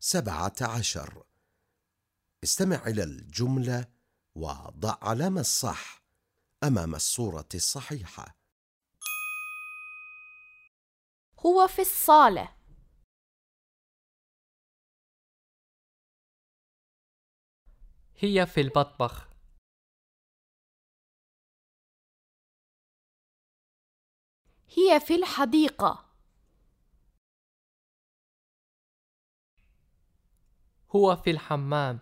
سبعة عشر. استمع إلى الجملة وضع علامة الصح أمام الصورة الصحيحة. هو في الصالة. هي في المطبخ. هي في الحديقة. هو في الحمام.